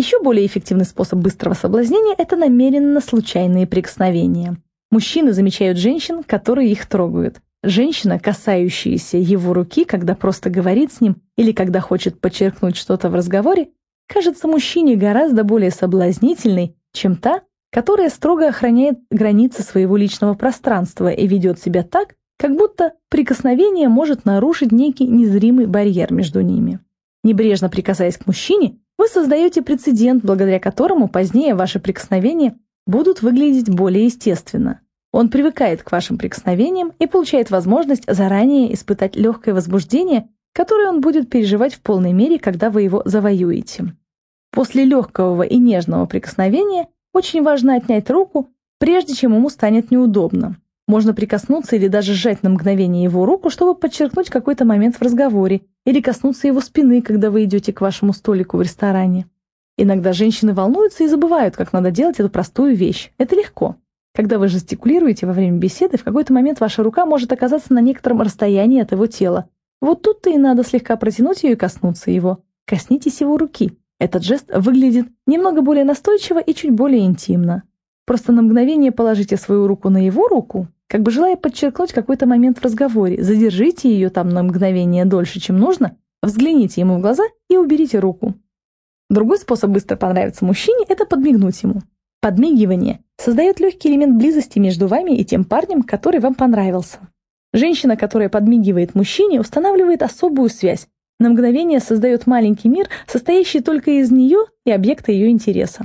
Еще более эффективный способ быстрого соблазнения – это намеренно случайные прикосновения. Мужчины замечают женщин, которые их трогают. Женщина, касающаяся его руки, когда просто говорит с ним или когда хочет подчеркнуть что-то в разговоре, кажется мужчине гораздо более соблазнительной, чем та, которая строго охраняет границы своего личного пространства и ведет себя так, как будто прикосновение может нарушить некий незримый барьер между ними. Небрежно прикасаясь к мужчине, вы создаете прецедент, благодаря которому позднее ваши прикосновения будут выглядеть более естественно. Он привыкает к вашим прикосновениям и получает возможность заранее испытать легкое возбуждение, которое он будет переживать в полной мере, когда вы его завоюете. После легкого и нежного прикосновения очень важно отнять руку, прежде чем ему станет неудобно. Можно прикоснуться или даже сжать на мгновение его руку, чтобы подчеркнуть какой-то момент в разговоре, или коснуться его спины, когда вы идете к вашему столику в ресторане. Иногда женщины волнуются и забывают, как надо делать эту простую вещь. Это легко. Когда вы жестикулируете во время беседы, в какой-то момент ваша рука может оказаться на некотором расстоянии от его тела. Вот тут-то и надо слегка протянуть ее и коснуться его. Коснитесь его руки. Этот жест выглядит немного более настойчиво и чуть более интимно. Просто на мгновение положите свою руку на его руку, как бы желая подчеркнуть какой-то момент в разговоре. Задержите ее там на мгновение дольше, чем нужно, взгляните ему в глаза и уберите руку. Другой способ быстро понравиться мужчине – это подмигнуть ему. Подмигивание создает легкий элемент близости между вами и тем парнем, который вам понравился. Женщина, которая подмигивает мужчине, устанавливает особую связь. На мгновение создает маленький мир, состоящий только из нее и объекта ее интереса.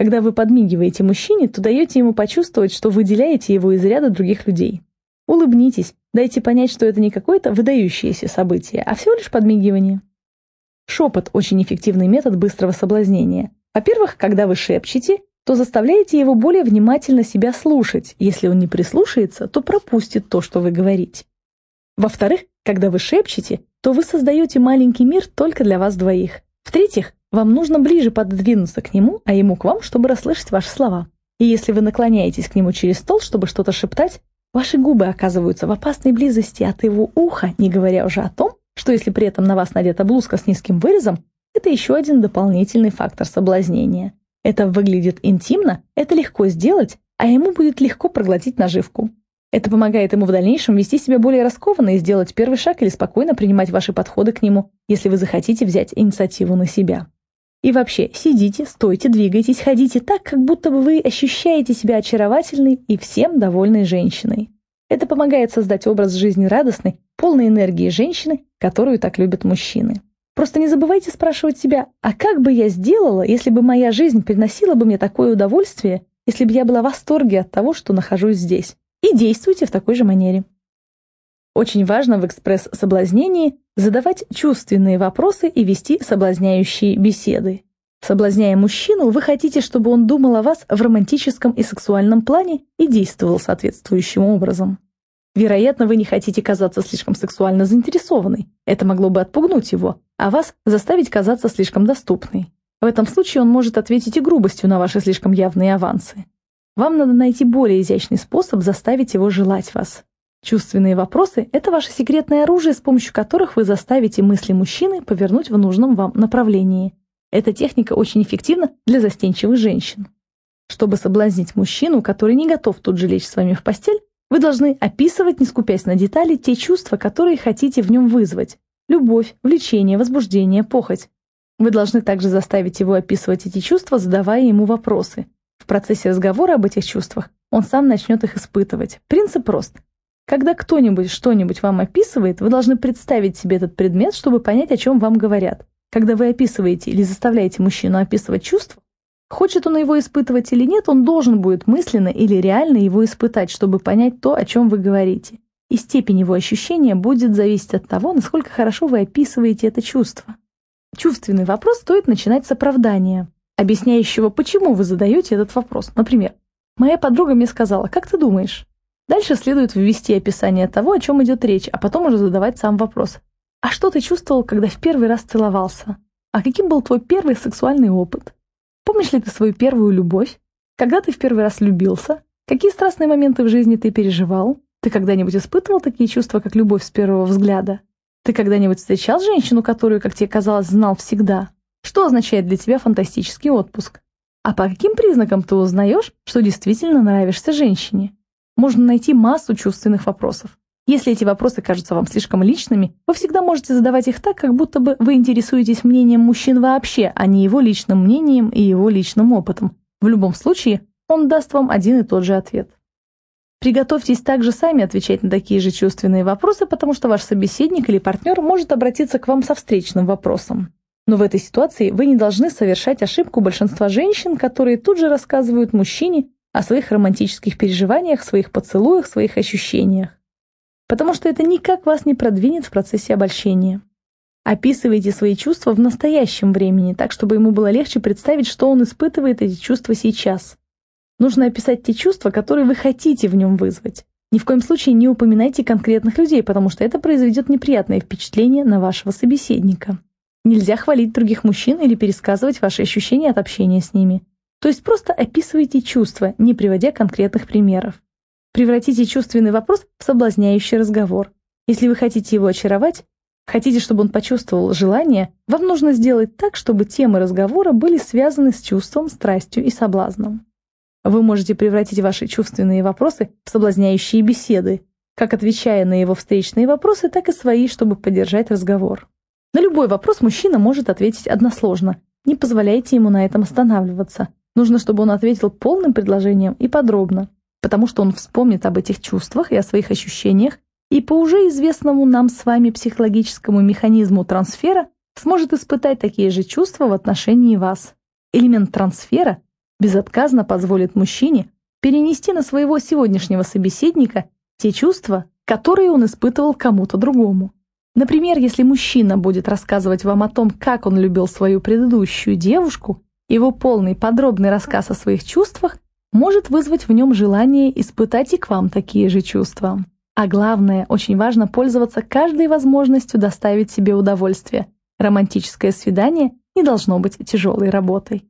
Когда вы подмигиваете мужчине, то даете ему почувствовать, что выделяете его из ряда других людей. Улыбнитесь, дайте понять, что это не какое-то выдающееся событие, а всего лишь подмигивание. Шепот – очень эффективный метод быстрого соблазнения. Во-первых, когда вы шепчете, то заставляете его более внимательно себя слушать. Если он не прислушается, то пропустит то, что вы говорите. Во-вторых, когда вы шепчете, то вы создаете маленький мир только для вас двоих. В-третьих, вам нужно ближе пододвинуться к нему, а ему к вам, чтобы расслышать ваши слова. И если вы наклоняетесь к нему через стол, чтобы что-то шептать, ваши губы оказываются в опасной близости от его уха, не говоря уже о том, что если при этом на вас надета блузка с низким вырезом, это еще один дополнительный фактор соблазнения. Это выглядит интимно, это легко сделать, а ему будет легко проглотить наживку. Это помогает ему в дальнейшем вести себя более раскованно и сделать первый шаг или спокойно принимать ваши подходы к нему, если вы захотите взять инициативу на себя. И вообще, сидите, стойте, двигайтесь, ходите так, как будто бы вы ощущаете себя очаровательной и всем довольной женщиной. Это помогает создать образ жизни радостной, полной энергии женщины, которую так любят мужчины. Просто не забывайте спрашивать себя, а как бы я сделала, если бы моя жизнь приносила бы мне такое удовольствие, если бы я была в восторге от того, что нахожусь здесь? И действуйте в такой же манере. Очень важно в экспресс-соблазнении задавать чувственные вопросы и вести соблазняющие беседы. Соблазняя мужчину, вы хотите, чтобы он думал о вас в романтическом и сексуальном плане и действовал соответствующим образом. Вероятно, вы не хотите казаться слишком сексуально заинтересованной. Это могло бы отпугнуть его, а вас заставить казаться слишком доступной. В этом случае он может ответить и грубостью на ваши слишком явные авансы. Вам надо найти более изящный способ заставить его желать вас. Чувственные вопросы – это ваше секретное оружие, с помощью которых вы заставите мысли мужчины повернуть в нужном вам направлении. Эта техника очень эффективна для застенчивых женщин. Чтобы соблазнить мужчину, который не готов тут же лечь с вами в постель, вы должны описывать, не скупясь на детали, те чувства, которые хотите в нем вызвать. Любовь, влечение, возбуждение, похоть. Вы должны также заставить его описывать эти чувства, задавая ему вопросы. В процессе разговора об этих чувствах он сам начнет их испытывать. Принцип прост. Когда кто-нибудь что-нибудь вам описывает, вы должны представить себе этот предмет, чтобы понять, о чем вам говорят. Когда вы описываете или заставляете мужчину описывать чувства, Хочет он его испытывать или нет, он должен будет мысленно или реально его испытать, чтобы понять то, о чем вы говорите. И степень его ощущения будет зависеть от того, насколько хорошо вы описываете это чувство. Чувственный вопрос стоит начинать с оправдания, объясняющего, почему вы задаете этот вопрос. Например, «Моя подруга мне сказала, как ты думаешь?» Дальше следует ввести описание того, о чем идет речь, а потом уже задавать сам вопрос. «А что ты чувствовал, когда в первый раз целовался? А каким был твой первый сексуальный опыт?» Помнишь ли ты свою первую любовь? Когда ты в первый раз влюбился? Какие страстные моменты в жизни ты переживал? Ты когда-нибудь испытывал такие чувства, как любовь с первого взгляда? Ты когда-нибудь встречал женщину, которую, как тебе казалось, знал всегда? Что означает для тебя фантастический отпуск? А по каким признакам ты узнаешь, что действительно нравишься женщине? Можно найти массу чувственных вопросов. Если эти вопросы кажутся вам слишком личными, вы всегда можете задавать их так, как будто бы вы интересуетесь мнением мужчин вообще, а не его личным мнением и его личным опытом. В любом случае, он даст вам один и тот же ответ. Приготовьтесь также сами отвечать на такие же чувственные вопросы, потому что ваш собеседник или партнер может обратиться к вам со встречным вопросом. Но в этой ситуации вы не должны совершать ошибку большинства женщин, которые тут же рассказывают мужчине о своих романтических переживаниях, своих поцелуях, своих ощущениях. Потому что это никак вас не продвинет в процессе обольщения. Описывайте свои чувства в настоящем времени, так чтобы ему было легче представить, что он испытывает эти чувства сейчас. Нужно описать те чувства, которые вы хотите в нем вызвать. Ни в коем случае не упоминайте конкретных людей, потому что это произведет неприятное впечатление на вашего собеседника. Нельзя хвалить других мужчин или пересказывать ваши ощущения от общения с ними. То есть просто описывайте чувства, не приводя конкретных примеров. Превратите чувственный вопрос в соблазняющий разговор. Если вы хотите его очаровать, хотите, чтобы он почувствовал желание, вам нужно сделать так, чтобы темы разговора были связаны с чувством, страстью и соблазном. Вы можете превратить ваши чувственные вопросы в соблазняющие беседы, как отвечая на его встречные вопросы, так и свои, чтобы поддержать разговор. На любой вопрос мужчина может ответить односложно. Не позволяйте ему на этом останавливаться. Нужно, чтобы он ответил полным предложением и подробно, потому что он вспомнит об этих чувствах и о своих ощущениях, и по уже известному нам с вами психологическому механизму трансфера сможет испытать такие же чувства в отношении вас. Элемент трансфера безотказно позволит мужчине перенести на своего сегодняшнего собеседника те чувства, которые он испытывал кому-то другому. Например, если мужчина будет рассказывать вам о том, как он любил свою предыдущую девушку, его полный подробный рассказ о своих чувствах может вызвать в нем желание испытать и к вам такие же чувства. А главное, очень важно пользоваться каждой возможностью доставить себе удовольствие. Романтическое свидание не должно быть тяжелой работой.